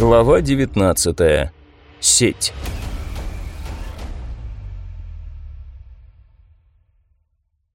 Глава 19. Сеть.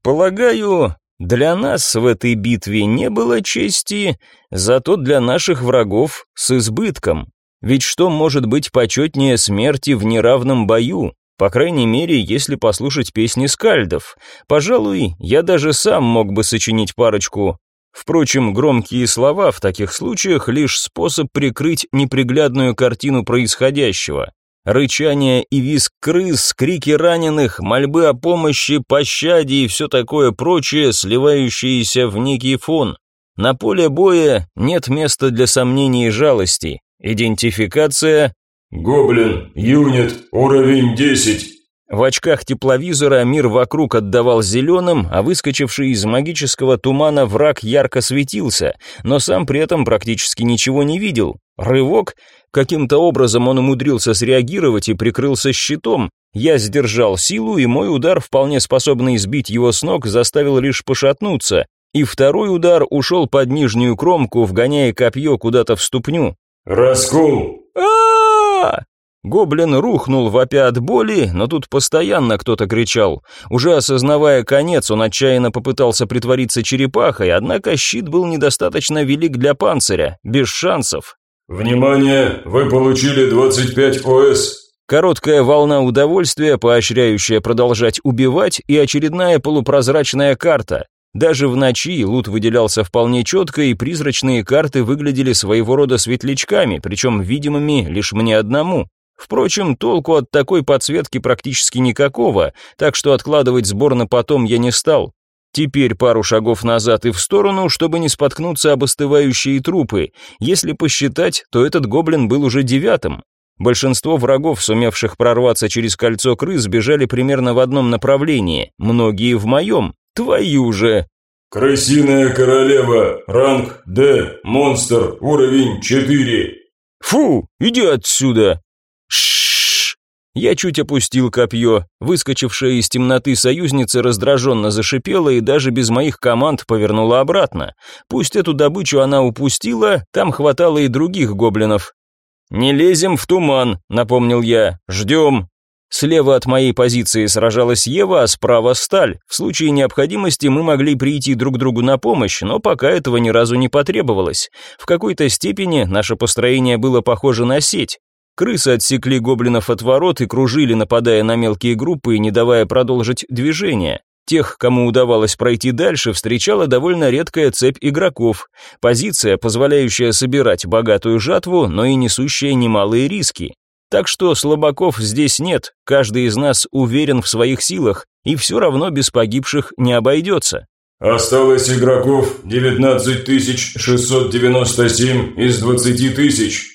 Полагаю, для нас в этой битве не было чести, зато для наших врагов с избытком. Ведь что может быть почетнее смерти в неравном бою? По крайней мере, если послушать песни скальдов. Пожалуй, я даже сам мог бы сочинить парочку Впрочем, громкие слова в таких случаях лишь способ прикрыть неприглядную картину происходящего. Рычание и визг крыс, крики раненых, мольбы о помощи, пощаде и все такое прочее, сливающееся в некий фон. На поле боя нет места для сомнений и жалости. Идентификация «Гоблин, юнит, уровень 10, в очках тепловизора мир вокруг отдавал зеленым, а выскочивший из магического тумана враг ярко светился, но сам при этом практически ничего не видел. Рывок? Каким-то образом он умудрился среагировать и прикрылся щитом. Я сдержал силу, и мой удар, вполне способный сбить его с ног, заставил лишь пошатнуться. И второй удар ушел под нижнюю кромку, вгоняя копье куда-то в ступню. «Раскол!» а Гоблин рухнул вопя от боли, но тут постоянно кто-то кричал. Уже осознавая конец, он отчаянно попытался притвориться черепахой, однако щит был недостаточно велик для панциря, без шансов. «Внимание! Вы получили 25 ОС!» Короткая волна удовольствия, поощряющая продолжать убивать, и очередная полупрозрачная карта. Даже в ночи лут выделялся вполне четко, и призрачные карты выглядели своего рода светлячками, причем видимыми лишь мне одному. Впрочем, толку от такой подсветки практически никакого, так что откладывать сбор на потом я не стал. Теперь пару шагов назад и в сторону, чтобы не споткнуться об остывающие трупы. Если посчитать, то этот гоблин был уже девятым. Большинство врагов, сумевших прорваться через кольцо крыс, бежали примерно в одном направлении, многие в моем. Твою же! «Крысиная королева, ранг Д, монстр, уровень 4». «Фу, иди отсюда!» Я чуть опустил копье. Выскочившая из темноты союзница раздраженно зашипела и даже без моих команд повернула обратно. Пусть эту добычу она упустила, там хватало и других гоблинов. «Не лезем в туман», — напомнил я. «Ждем». Слева от моей позиции сражалась Ева, а справа сталь. В случае необходимости мы могли прийти друг другу на помощь, но пока этого ни разу не потребовалось. В какой-то степени наше построение было похоже на сеть. Крысы отсекли гоблинов от ворот и кружили, нападая на мелкие группы и не давая продолжить движение. Тех, кому удавалось пройти дальше, встречала довольно редкая цепь игроков. Позиция, позволяющая собирать богатую жатву, но и несущая немалые риски. Так что слабаков здесь нет, каждый из нас уверен в своих силах, и все равно без погибших не обойдется. Осталось игроков 19697 из 20 тысяч.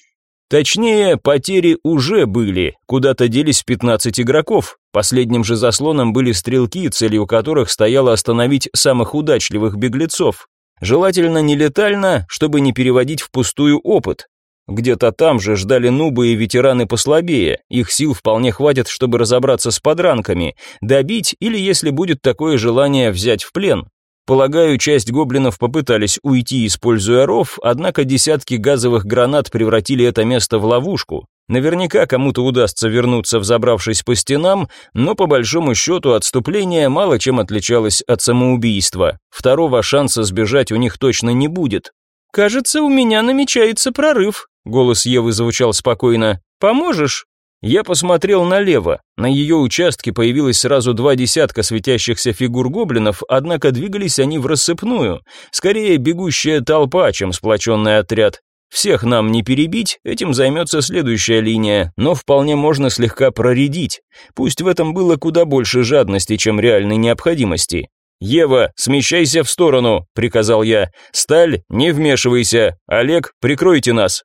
Точнее, потери уже были, куда-то делись 15 игроков. Последним же заслоном были стрелки, целью которых стояло остановить самых удачливых беглецов. Желательно не летально, чтобы не переводить впустую опыт. Где-то там же ждали нубы и ветераны послабее, их сил вполне хватит, чтобы разобраться с подранками, добить или, если будет такое желание, взять в плен. Полагаю, часть гоблинов попытались уйти, используя ров, однако десятки газовых гранат превратили это место в ловушку. Наверняка кому-то удастся вернуться, взобравшись по стенам, но по большому счету отступление мало чем отличалось от самоубийства. Второго шанса сбежать у них точно не будет. «Кажется, у меня намечается прорыв», — голос Евы звучал спокойно. «Поможешь?» Я посмотрел налево. На ее участке появилось сразу два десятка светящихся фигур гоблинов, однако двигались они в рассыпную. Скорее бегущая толпа, чем сплоченный отряд. Всех нам не перебить, этим займется следующая линия, но вполне можно слегка проредить. Пусть в этом было куда больше жадности, чем реальной необходимости. «Ева, смещайся в сторону», — приказал я. «Сталь, не вмешивайся. Олег, прикройте нас».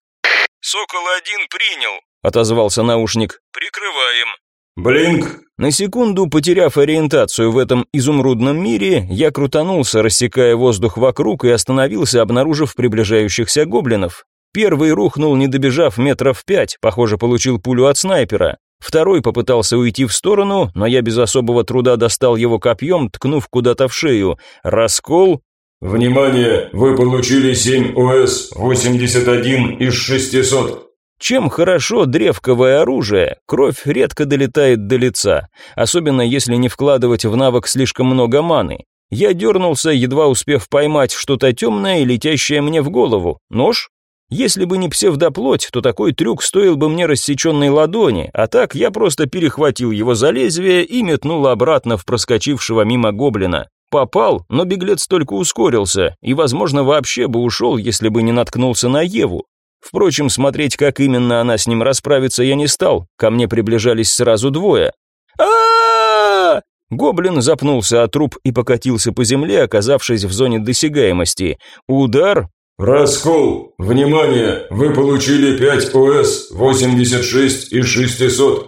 «Сокол-1 принял», отозвался наушник. Прикрываем. Блинк. На секунду, потеряв ориентацию в этом изумрудном мире, я крутанулся, рассекая воздух вокруг и остановился, обнаружив приближающихся гоблинов. Первый рухнул, не добежав метров пять, похоже, получил пулю от снайпера. Второй попытался уйти в сторону, но я без особого труда достал его копьем, ткнув куда-то в шею. Раскол. Внимание! Вы получили 7 ОС, 81 из 600. Чем хорошо древковое оружие, кровь редко долетает до лица, особенно если не вкладывать в навык слишком много маны. Я дернулся, едва успев поймать что-то темное и летящее мне в голову. Нож? Если бы не псевдоплоть, то такой трюк стоил бы мне рассеченной ладони, а так я просто перехватил его за лезвие и метнул обратно в проскочившего мимо гоблина. Попал, но беглец только ускорился, и, возможно, вообще бы ушел, если бы не наткнулся на Еву. Впрочем, смотреть, как именно она с ним расправится, я не стал. Ко мне приближались сразу двое. а Гоблин запнулся от труп и покатился по земле, оказавшись в зоне досягаемости. Удар, «Раскол! Внимание! Вы получили 5 ОС, 86 из 600!»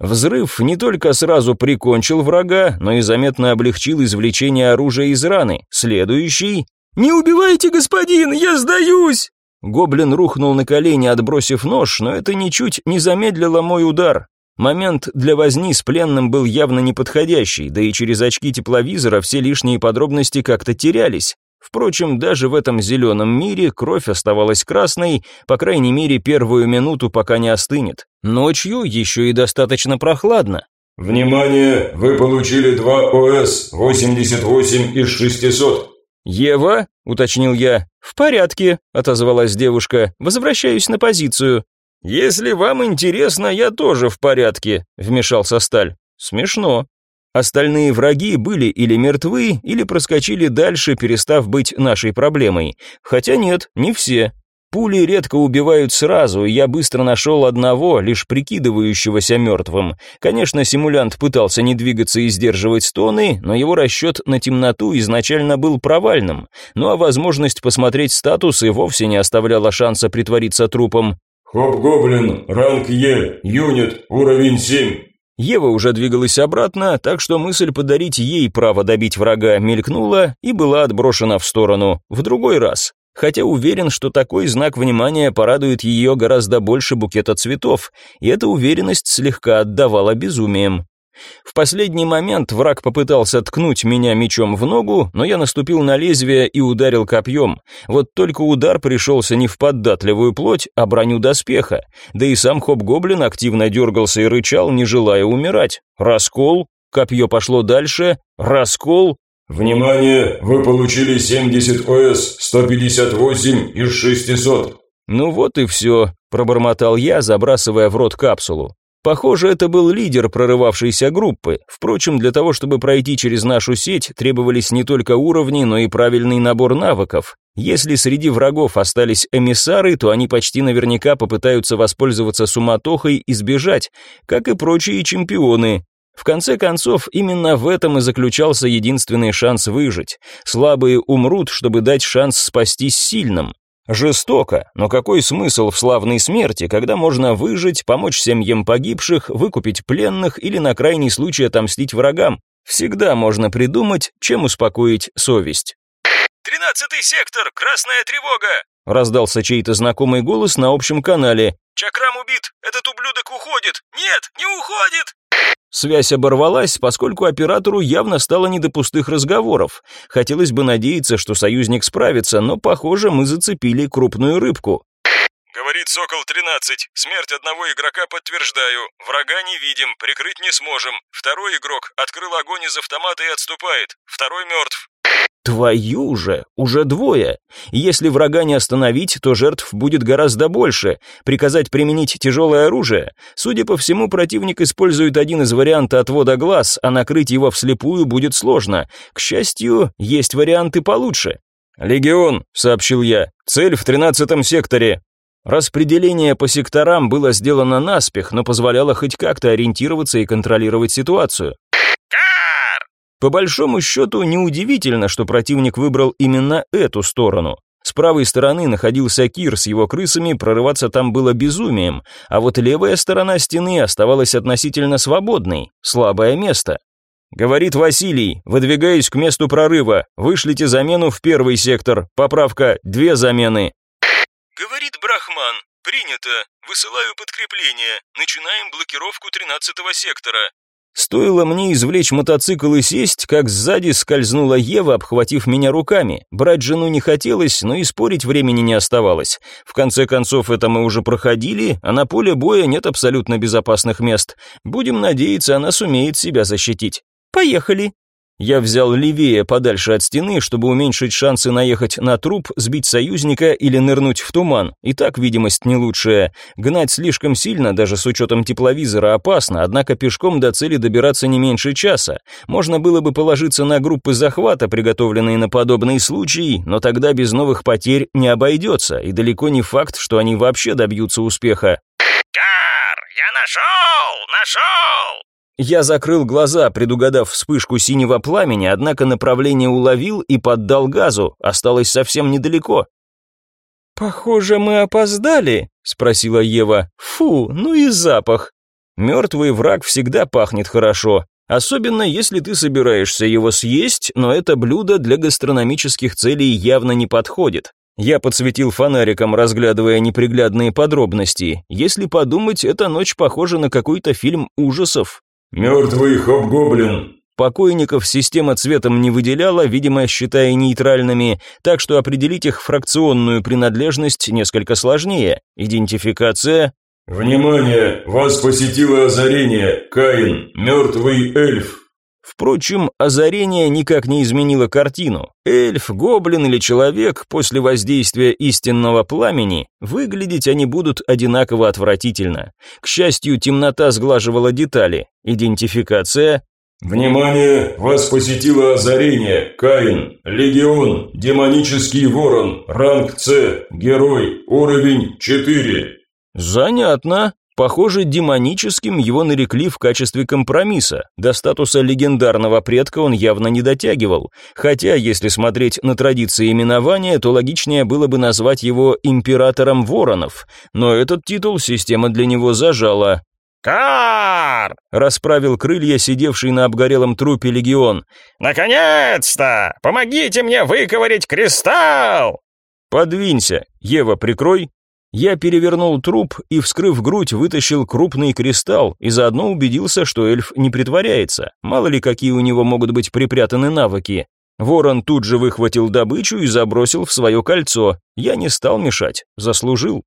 Взрыв не только сразу прикончил врага, но и заметно облегчил извлечение оружия из раны. Следующий... «Не убивайте, господин, я сдаюсь!» Гоблин рухнул на колени, отбросив нож, но это ничуть не замедлило мой удар. Момент для возни с пленным был явно неподходящий, да и через очки тепловизора все лишние подробности как-то терялись. Впрочем, даже в этом зеленом мире кровь оставалась красной, по крайней мере, первую минуту, пока не остынет. Ночью еще и достаточно прохладно. «Внимание! Вы получили 2 ОС, 88 из 600!» «Ева?» – уточнил я. «В порядке», – отозвалась девушка. «Возвращаюсь на позицию». «Если вам интересно, я тоже в порядке», – вмешался Сталь. «Смешно». Остальные враги были или мертвы, или проскочили дальше, перестав быть нашей проблемой. Хотя нет, не все. Пули редко убивают сразу, и я быстро нашел одного, лишь прикидывающегося мертвым. Конечно, симулянт пытался не двигаться и сдерживать стоны, но его расчет на темноту изначально был провальным. Ну а возможность посмотреть статус и вовсе не оставляла шанса притвориться трупом. «Хоп-гоблин, ранг Е, юнит, уровень 7». Ева уже двигалась обратно, так что мысль подарить ей право добить врага мелькнула и была отброшена в сторону, в другой раз. Хотя уверен, что такой знак внимания порадует ее гораздо больше букета цветов, и эта уверенность слегка отдавала безумием. В последний момент враг попытался ткнуть меня мечом в ногу, но я наступил на лезвие и ударил копьем. Вот только удар пришелся не в поддатливую плоть, а броню доспеха. Да и сам хоп-гоблин активно дергался и рычал, не желая умирать. Раскол, копье пошло дальше, раскол. «Внимание! Вы получили 70 ОС, 158 из 600!» «Ну вот и все», – пробормотал я, забрасывая в рот капсулу. Похоже, это был лидер прорывавшейся группы. Впрочем, для того, чтобы пройти через нашу сеть, требовались не только уровни, но и правильный набор навыков. Если среди врагов остались эмиссары, то они почти наверняка попытаются воспользоваться суматохой и сбежать, как и прочие чемпионы. В конце концов, именно в этом и заключался единственный шанс выжить. Слабые умрут, чтобы дать шанс спастись сильным. Жестоко, но какой смысл в славной смерти, когда можно выжить, помочь семьям погибших, выкупить пленных или на крайний случай отомстить врагам? Всегда можно придумать, чем успокоить совесть. «Тринадцатый сектор, красная тревога!» Раздался чей-то знакомый голос на общем канале. «Чакрам убит! Этот ублюдок уходит! Нет, не уходит!» Связь оборвалась, поскольку оператору явно стало не до пустых разговоров. Хотелось бы надеяться, что союзник справится, но, похоже, мы зацепили крупную рыбку. «Говорит Сокол-13. Смерть одного игрока подтверждаю. Врага не видим, прикрыть не сможем. Второй игрок открыл огонь из автомата и отступает. Второй мертв. Твою же, уже двое. Если врага не остановить, то жертв будет гораздо больше. Приказать применить тяжелое оружие. Судя по всему, противник использует один из вариантов отвода глаз, а накрыть его вслепую будет сложно. К счастью, есть варианты получше. «Легион», — сообщил я, — «цель в тринадцатом секторе». Распределение по секторам было сделано наспех, но позволяло хоть как-то ориентироваться и контролировать ситуацию. По большому счету, неудивительно, что противник выбрал именно эту сторону. С правой стороны находился Кир с его крысами, прорываться там было безумием, а вот левая сторона стены оставалась относительно свободной, слабое место. Говорит Василий, выдвигаясь к месту прорыва, вышлите замену в первый сектор, поправка, две замены. Говорит Брахман, принято, высылаю подкрепление, начинаем блокировку тринадцатого сектора. Стоило мне извлечь мотоцикл и сесть, как сзади скользнула Ева, обхватив меня руками. Брать жену не хотелось, но и спорить времени не оставалось. В конце концов, это мы уже проходили, а на поле боя нет абсолютно безопасных мест. Будем надеяться, она сумеет себя защитить. «Поехали!» Я взял левее подальше от стены, чтобы уменьшить шансы наехать на труп, сбить союзника или нырнуть в туман. И так видимость не лучшая. Гнать слишком сильно, даже с учетом тепловизора, опасно, однако пешком до цели добираться не меньше часа. Можно было бы положиться на группы захвата, приготовленные на подобный случай, но тогда без новых потерь не обойдется, и далеко не факт, что они вообще добьются успеха. «Кар, я нашел! Нашел!» Я закрыл глаза, предугадав вспышку синего пламени, однако направление уловил и поддал газу, осталось совсем недалеко. «Похоже, мы опоздали», — спросила Ева. «Фу, ну и запах». Мертвый враг всегда пахнет хорошо, особенно если ты собираешься его съесть, но это блюдо для гастрономических целей явно не подходит. Я подсветил фонариком, разглядывая неприглядные подробности. Если подумать, эта ночь похожа на какой-то фильм ужасов. «Мертвый хоб-гоблин». Покойников система цветом не выделяла, видимо, считая нейтральными, так что определить их фракционную принадлежность несколько сложнее. Идентификация... «Внимание! Вас посетило озарение! Каин, мертвый эльф!» Впрочем, озарение никак не изменило картину. Эльф, гоблин или человек после воздействия истинного пламени, выглядеть они будут одинаково отвратительно. К счастью, темнота сглаживала детали. Идентификация «Внимание! Вас посетило озарение! Каин! Легион! Демонический ворон! Ранг С! Герой! Уровень 4!» «Занятно. Похоже, демоническим его нарекли в качестве компромисса. До статуса легендарного предка он явно не дотягивал. Хотя, если смотреть на традиции именования, то логичнее было бы назвать его императором воронов. Но этот титул система для него зажала. «Кар!» – расправил крылья сидевший на обгорелом трупе легион. «Наконец-то! Помогите мне выковырять кристалл!» «Подвинься! Ева, прикрой!» Я перевернул труп и, вскрыв грудь, вытащил крупный кристалл и заодно убедился, что эльф не притворяется. Мало ли, какие у него могут быть припрятаны навыки. Ворон тут же выхватил добычу и забросил в свое кольцо. Я не стал мешать, заслужил.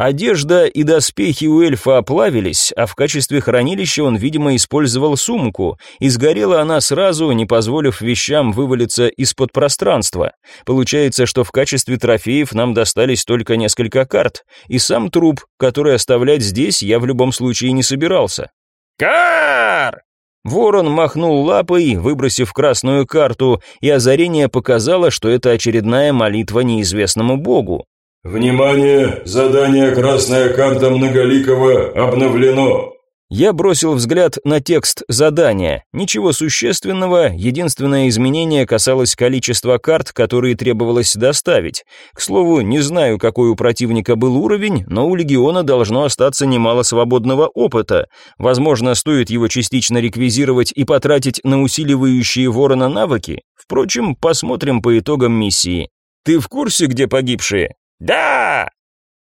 Одежда и доспехи у эльфа оплавились, а в качестве хранилища он, видимо, использовал сумку, и сгорела она сразу, не позволив вещам вывалиться из-под пространства. Получается, что в качестве трофеев нам достались только несколько карт, и сам труп, который оставлять здесь я в любом случае не собирался. «Кар!» Ворон махнул лапой, выбросив красную карту, и озарение показало, что это очередная молитва неизвестному богу. «Внимание! Задание «Красная карта Многоликого» обновлено!» Я бросил взгляд на текст задания. Ничего существенного, единственное изменение касалось количества карт, которые требовалось доставить. К слову, не знаю, какой у противника был уровень, но у легиона должно остаться немало свободного опыта. Возможно, стоит его частично реквизировать и потратить на усиливающие ворона навыки. Впрочем, посмотрим по итогам миссии. Ты в курсе, где погибшие? «Да!»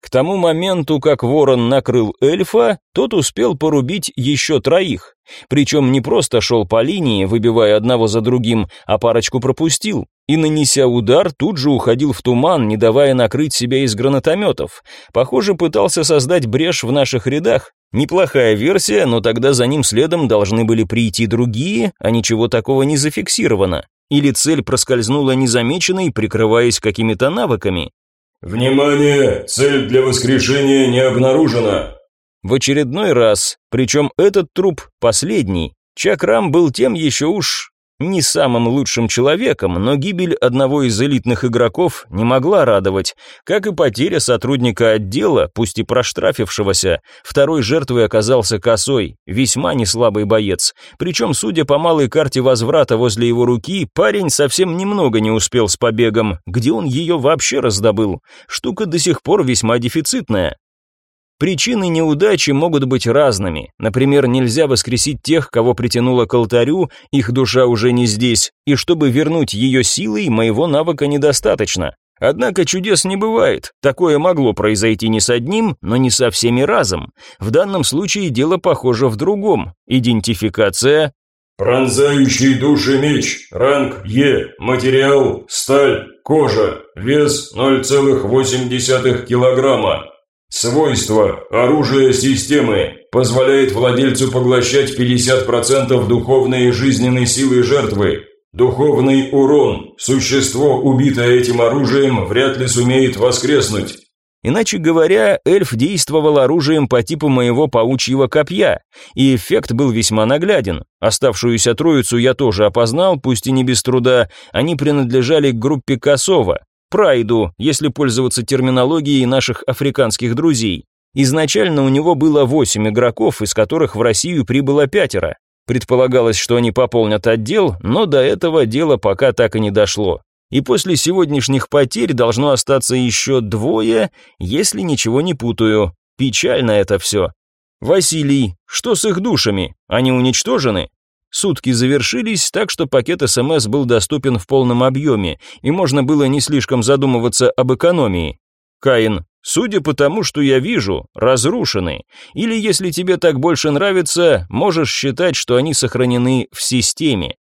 К тому моменту, как ворон накрыл эльфа, тот успел порубить еще троих. Причем не просто шел по линии, выбивая одного за другим, а парочку пропустил. И, нанеся удар, тут же уходил в туман, не давая накрыть себя из гранатометов. Похоже, пытался создать брешь в наших рядах. Неплохая версия, но тогда за ним следом должны были прийти другие, а ничего такого не зафиксировано. Или цель проскользнула незамеченной, прикрываясь какими-то навыками. «Внимание! Цель для воскрешения не обнаружена!» В очередной раз, причем этот труп последний. Чакрам был тем еще уж не самым лучшим человеком, но гибель одного из элитных игроков не могла радовать, как и потеря сотрудника отдела, пусть и проштрафившегося. Второй жертвой оказался косой, весьма неслабый боец. Причем, судя по малой карте возврата возле его руки, парень совсем немного не успел с побегом. Где он ее вообще раздобыл? Штука до сих пор весьма дефицитная. Причины неудачи могут быть разными. Например, нельзя воскресить тех, кого притянуло к алтарю, их душа уже не здесь, и чтобы вернуть ее силой, моего навыка недостаточно. Однако чудес не бывает. Такое могло произойти не с одним, но не со всеми разом. В данном случае дело похоже в другом. Идентификация Пронзающий души меч, ранг Е, материал, сталь, кожа, вес 0,8 килограмма. Свойства, оружие системы, позволяет владельцу поглощать 50% духовной и жизненной силы жертвы. Духовный урон, существо, убитое этим оружием, вряд ли сумеет воскреснуть. Иначе говоря, эльф действовал оружием по типу моего паучьего копья, и эффект был весьма нагляден. Оставшуюся троицу я тоже опознал, пусть и не без труда, они принадлежали к группе Косова, прайду, если пользоваться терминологией наших африканских друзей. Изначально у него было восемь игроков, из которых в Россию прибыло пятеро. Предполагалось, что они пополнят отдел, но до этого дело пока так и не дошло и после сегодняшних потерь должно остаться еще двое, если ничего не путаю. Печально это все. Василий, что с их душами? Они уничтожены? Сутки завершились, так что пакет СМС был доступен в полном объеме, и можно было не слишком задумываться об экономии. Каин, судя по тому, что я вижу, разрушены. Или если тебе так больше нравится, можешь считать, что они сохранены в системе.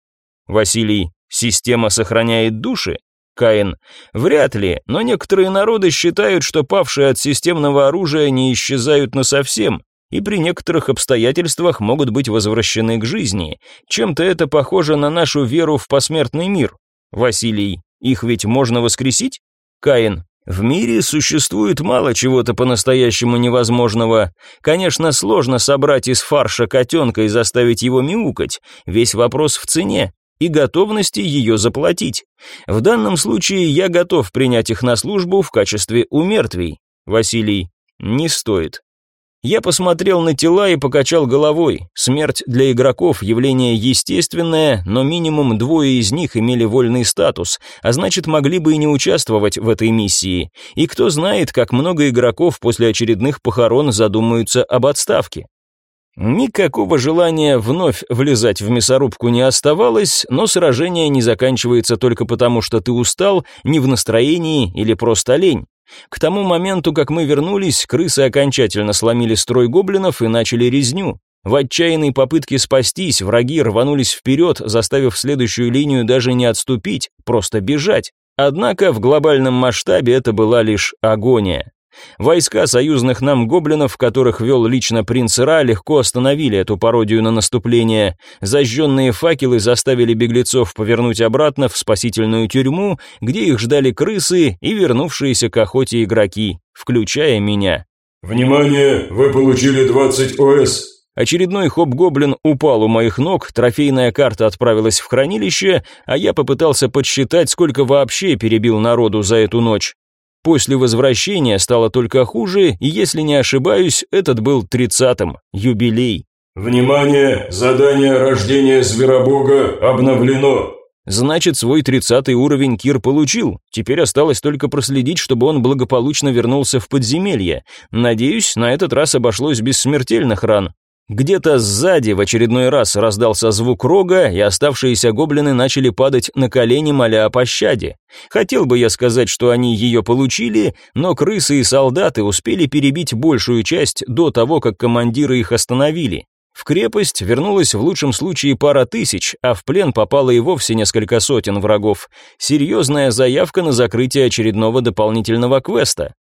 Василий, Система сохраняет души? Каин. Вряд ли, но некоторые народы считают, что павшие от системного оружия не исчезают насовсем, и при некоторых обстоятельствах могут быть возвращены к жизни. Чем-то это похоже на нашу веру в посмертный мир. Василий. Их ведь можно воскресить? Каин. В мире существует мало чего-то по-настоящему невозможного. Конечно, сложно собрать из фарша котенка и заставить его мяукать. Весь вопрос в цене и готовности ее заплатить. В данном случае я готов принять их на службу в качестве умертвий. Василий, не стоит. Я посмотрел на тела и покачал головой. Смерть для игроков – явление естественное, но минимум двое из них имели вольный статус, а значит могли бы и не участвовать в этой миссии. И кто знает, как много игроков после очередных похорон задумаются об отставке. Никакого желания вновь влезать в мясорубку не оставалось, но сражение не заканчивается только потому, что ты устал, не в настроении или просто лень. К тому моменту, как мы вернулись, крысы окончательно сломили строй гоблинов и начали резню. В отчаянной попытке спастись, враги рванулись вперед, заставив следующую линию даже не отступить, просто бежать. Однако в глобальном масштабе это была лишь агония. Войска союзных нам гоблинов, которых вел лично принц Ра, легко остановили эту пародию на наступление. Зажженные факелы заставили беглецов повернуть обратно в спасительную тюрьму, где их ждали крысы и вернувшиеся к охоте игроки, включая меня. «Внимание! Вы получили 20 ОС!» Очередной хоп-гоблин упал у моих ног, трофейная карта отправилась в хранилище, а я попытался подсчитать, сколько вообще перебил народу за эту ночь. После возвращения стало только хуже, и если не ошибаюсь, этот был тридцатым, юбилей. «Внимание! Задание рождения Зверобога обновлено!» Значит, свой тридцатый уровень Кир получил. Теперь осталось только проследить, чтобы он благополучно вернулся в подземелье. Надеюсь, на этот раз обошлось без смертельных ран. Где-то сзади в очередной раз раздался звук рога, и оставшиеся гоблины начали падать на колени, моля о пощаде. Хотел бы я сказать, что они ее получили, но крысы и солдаты успели перебить большую часть до того, как командиры их остановили. В крепость вернулось в лучшем случае пара тысяч, а в плен попало и вовсе несколько сотен врагов. Серьезная заявка на закрытие очередного дополнительного квеста.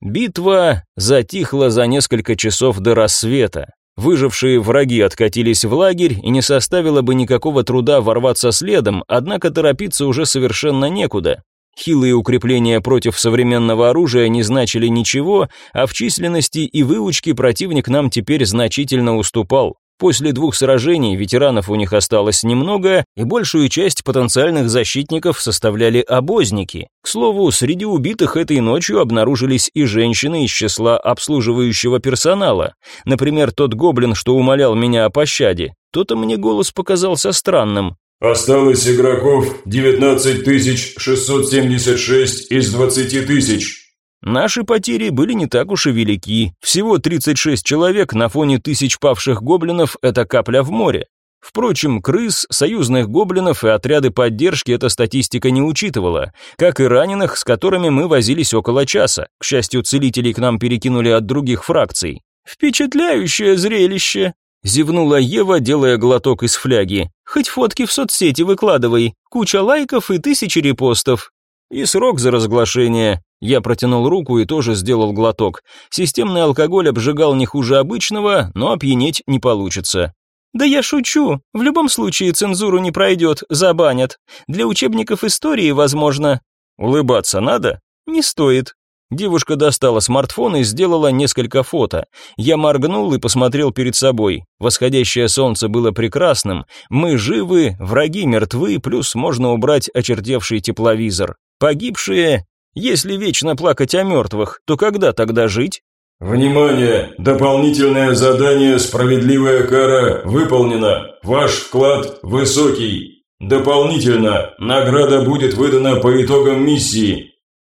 Битва затихла за несколько часов до рассвета. Выжившие враги откатились в лагерь, и не составило бы никакого труда ворваться следом, однако торопиться уже совершенно некуда. Хилые укрепления против современного оружия не значили ничего, а в численности и выучке противник нам теперь значительно уступал. После двух сражений ветеранов у них осталось немного, и большую часть потенциальных защитников составляли обозники. К слову, среди убитых этой ночью обнаружились и женщины из числа обслуживающего персонала. Например, тот гоблин, что умолял меня о пощаде. То-то мне голос показался странным. «Осталось игроков 19676 из 20 тысяч». Наши потери были не так уж и велики. Всего 36 человек на фоне тысяч павших гоблинов – это капля в море. Впрочем, крыс, союзных гоблинов и отряды поддержки эта статистика не учитывала, как и раненых, с которыми мы возились около часа. К счастью, целителей к нам перекинули от других фракций. «Впечатляющее зрелище!» – зевнула Ева, делая глоток из фляги. «Хоть фотки в соцсети выкладывай, куча лайков и тысячи репостов». И срок за разглашение. Я протянул руку и тоже сделал глоток. Системный алкоголь обжигал не хуже обычного, но опьянеть не получится. «Да я шучу. В любом случае цензуру не пройдет, забанят. Для учебников истории, возможно». «Улыбаться надо?» «Не стоит». Девушка достала смартфон и сделала несколько фото. Я моргнул и посмотрел перед собой. Восходящее солнце было прекрасным. Мы живы, враги мертвы, плюс можно убрать очертевший тепловизор. Погибшие... Если вечно плакать о мертвых, то когда тогда жить? «Внимание! Дополнительное задание «Справедливая кара» выполнено. Ваш вклад высокий. Дополнительно, награда будет выдана по итогам миссии».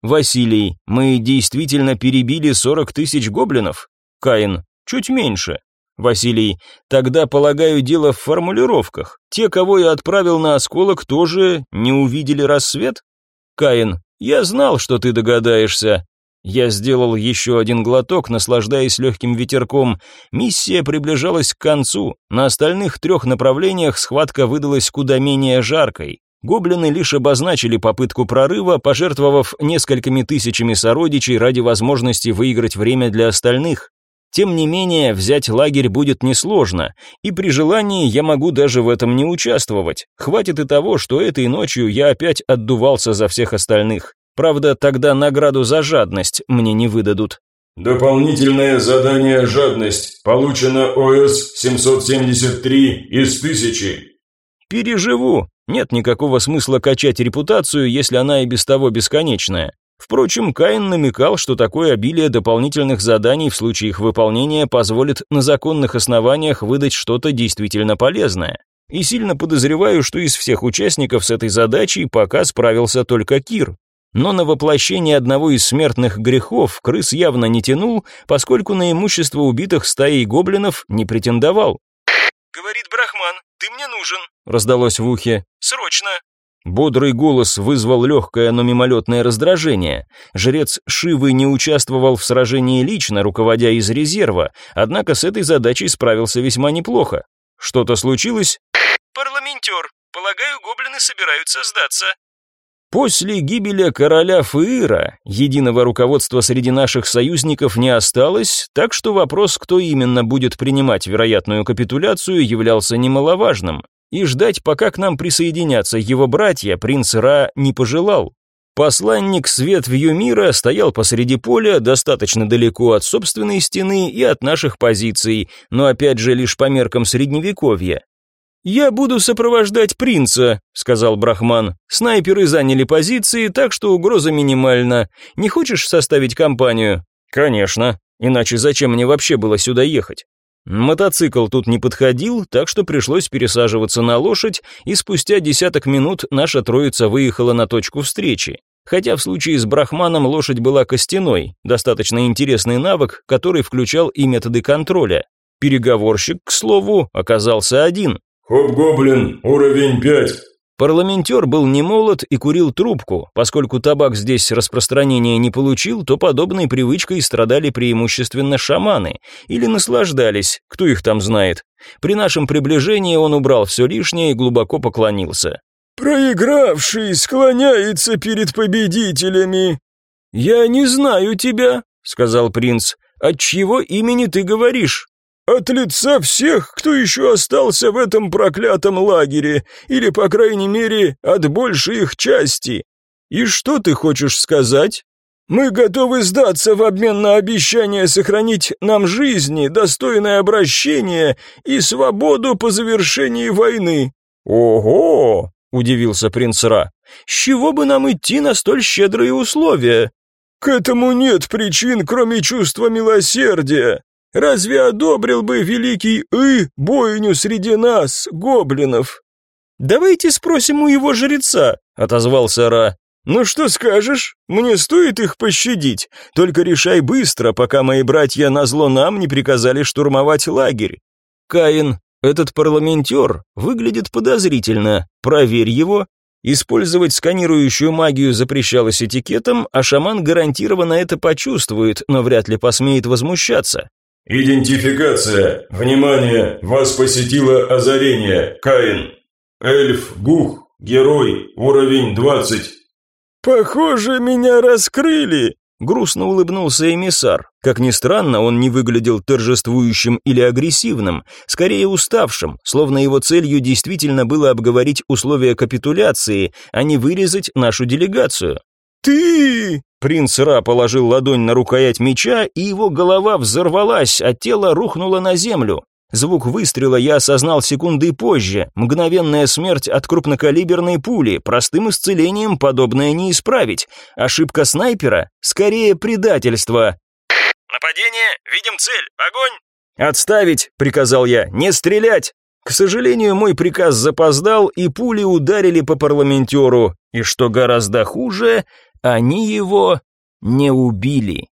«Василий, мы действительно перебили 40 тысяч гоблинов?» Каин, чуть меньше. Василий, тогда, полагаю, дело в формулировках. Те, кого я отправил на осколок, тоже не увидели рассвет? Каин, я знал, что ты догадаешься. Я сделал еще один глоток, наслаждаясь легким ветерком. Миссия приближалась к концу. На остальных трех направлениях схватка выдалась куда менее жаркой. Гоблины лишь обозначили попытку прорыва, пожертвовав несколькими тысячами сородичей ради возможности выиграть время для остальных. Тем не менее, взять лагерь будет несложно, и при желании я могу даже в этом не участвовать. Хватит и того, что этой ночью я опять отдувался за всех остальных. Правда, тогда награду за жадность мне не выдадут. Дополнительное задание «Жадность». Получено ОС-773 из тысячи. Переживу. Нет никакого смысла качать репутацию, если она и без того бесконечная. Впрочем, Каин намекал, что такое обилие дополнительных заданий в случае их выполнения позволит на законных основаниях выдать что-то действительно полезное. И сильно подозреваю, что из всех участников с этой задачей пока справился только Кир. Но на воплощение одного из смертных грехов крыс явно не тянул, поскольку на имущество убитых стаей гоблинов не претендовал. «Говорит Брахман, ты мне нужен», — раздалось в ухе. «Срочно». Бодрый голос вызвал легкое, но мимолетное раздражение. Жрец Шивы не участвовал в сражении лично, руководя из резерва, однако с этой задачей справился весьма неплохо. Что-то случилось? «Парламентер, полагаю, гоблины собираются сдаться». После гибели короля Фыира единого руководства среди наших союзников не осталось, так что вопрос, кто именно будет принимать вероятную капитуляцию, являлся немаловажным. И ждать, пока к нам присоединятся его братья, принц Ра не пожелал. Посланник Свет Вьюмира стоял посреди поля, достаточно далеко от собственной стены и от наших позиций, но опять же лишь по меркам средневековья. «Я буду сопровождать принца», — сказал Брахман. «Снайперы заняли позиции, так что угроза минимальна. Не хочешь составить компанию?» «Конечно. Иначе зачем мне вообще было сюда ехать?» Мотоцикл тут не подходил, так что пришлось пересаживаться на лошадь, и спустя десяток минут наша троица выехала на точку встречи. Хотя в случае с Брахманом лошадь была костяной, достаточно интересный навык, который включал и методы контроля. Переговорщик, к слову, оказался один. «Хоп-гоблин, уровень 5». Парламентер был не молод и курил трубку. Поскольку табак здесь распространения не получил, то подобной привычкой страдали преимущественно шаманы. Или наслаждались, кто их там знает. При нашем приближении он убрал все лишнее и глубоко поклонился. «Проигравший склоняется перед победителями». «Я не знаю тебя», — сказал принц. «От чьего имени ты говоришь?» От лица всех, кто еще остался в этом проклятом лагере, или, по крайней мере, от большей их части. И что ты хочешь сказать? Мы готовы сдаться в обмен на обещание сохранить нам жизни, достойное обращение и свободу по завершении войны. Ого! удивился принц Ра. С чего бы нам идти на столь щедрые условия? К этому нет причин, кроме чувства милосердия. Разве одобрил бы великий И бойню среди нас, гоблинов?» «Давайте спросим у его жреца», — отозвался Ра. «Ну что скажешь? Мне стоит их пощадить. Только решай быстро, пока мои братья назло нам не приказали штурмовать лагерь». «Каин, Этот парламентер выглядит подозрительно. Проверь его. Использовать сканирующую магию запрещалось этикетом, а шаман гарантированно это почувствует, но вряд ли посмеет возмущаться. Идентификация. Внимание, вас посетило озарение. Каин. Эльф Гух. Герой. Уровень 20. Похоже, меня раскрыли. Грустно улыбнулся эмиссар. Как ни странно, он не выглядел торжествующим или агрессивным, скорее уставшим, словно его целью действительно было обговорить условия капитуляции, а не вырезать нашу делегацию. «Ты!» Принц Ра положил ладонь на рукоять меча, и его голова взорвалась, а тело рухнуло на землю. Звук выстрела я осознал секунды позже. Мгновенная смерть от крупнокалиберной пули, простым исцелением подобное не исправить. Ошибка снайпера? Скорее предательство. «Нападение! Видим цель! Огонь!» «Отставить!» — приказал я. «Не стрелять!» К сожалению, мой приказ запоздал, и пули ударили по парламентеру. И что гораздо хуже, они его не убили.